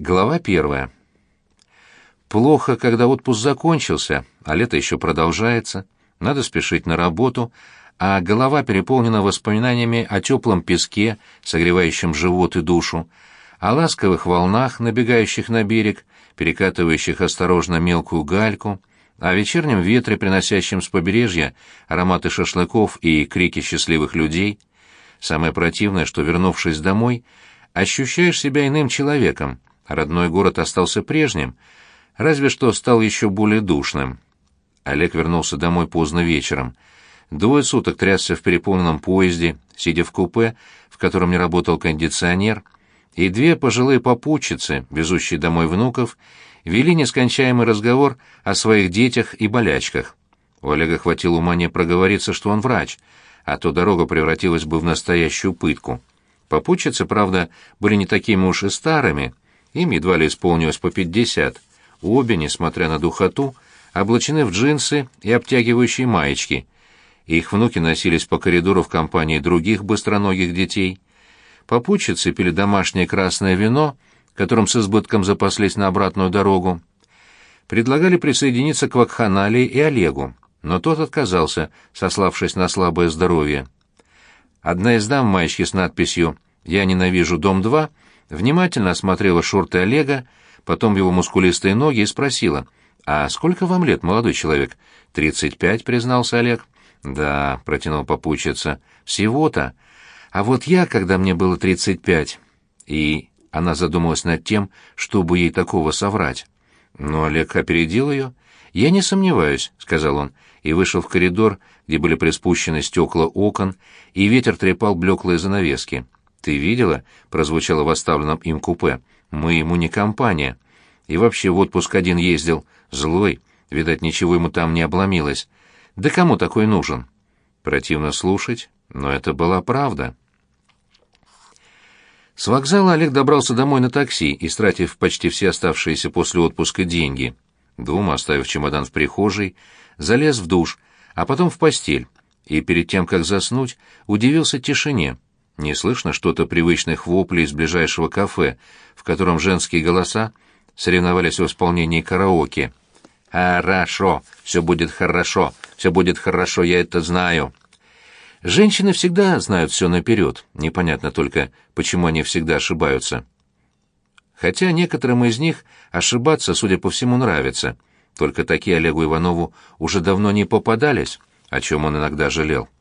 Глава первая. Плохо, когда отпуск закончился, а лето еще продолжается. Надо спешить на работу, а голова переполнена воспоминаниями о теплом песке, согревающем живот и душу, о ласковых волнах, набегающих на берег, перекатывающих осторожно мелкую гальку, о вечернем ветре, приносящем с побережья ароматы шашлыков и крики счастливых людей. Самое противное, что, вернувшись домой, ощущаешь себя иным человеком, Родной город остался прежним, разве что стал еще более душным. Олег вернулся домой поздно вечером. Двое суток трясся в переполненном поезде, сидя в купе, в котором не работал кондиционер, и две пожилые попутчицы, везущие домой внуков, вели нескончаемый разговор о своих детях и болячках. У Олега хватило ума не проговориться, что он врач, а то дорога превратилась бы в настоящую пытку. Попутчицы, правда, были не такими уж и старыми, им едва ли исполнилось по пятьдесят. Обе, несмотря на духоту, облачены в джинсы и обтягивающие маечки. Их внуки носились по коридору в компании других быстроногих детей. Попутчицы пили домашнее красное вино, которым с избытком запаслись на обратную дорогу. Предлагали присоединиться к Вакханалии и Олегу, но тот отказался, сославшись на слабое здоровье. Одна из дам маечки с надписью «Я ненавижу дом 2» внимательно осмотрела шорты Олега, потом его мускулистые ноги и спросила, «А сколько вам лет, молодой человек?» «Тридцать пять», — признался Олег. «Да», — протянул попутчица, — «всего-то. А вот я, когда мне было тридцать пять...» И она задумалась над тем, чтобы ей такого соврать. Но Олег опередил ее. «Я не сомневаюсь», — сказал он, и вышел в коридор, где были приспущены стекла окон, и ветер трепал блеклые занавески. «Ты видела?» — прозвучало в оставленном им купе. «Мы ему не компания. И вообще в отпуск один ездил. Злой. Видать, ничего ему там не обломилось. Да кому такой нужен?» Противно слушать, но это была правда. С вокзала Олег добрался домой на такси, истратив почти все оставшиеся после отпуска деньги. Дома, оставив чемодан в прихожей, залез в душ, а потом в постель, и перед тем, как заснуть, удивился тишине — не слышно что-то привычных воплей из ближайшего кафе, в котором женские голоса соревновались в исполнении караоке. «Хорошо, все будет хорошо, все будет хорошо, я это знаю». Женщины всегда знают все наперед, непонятно только, почему они всегда ошибаются. Хотя некоторым из них ошибаться, судя по всему, нравится, только такие Олегу Иванову уже давно не попадались, о чем он иногда жалел.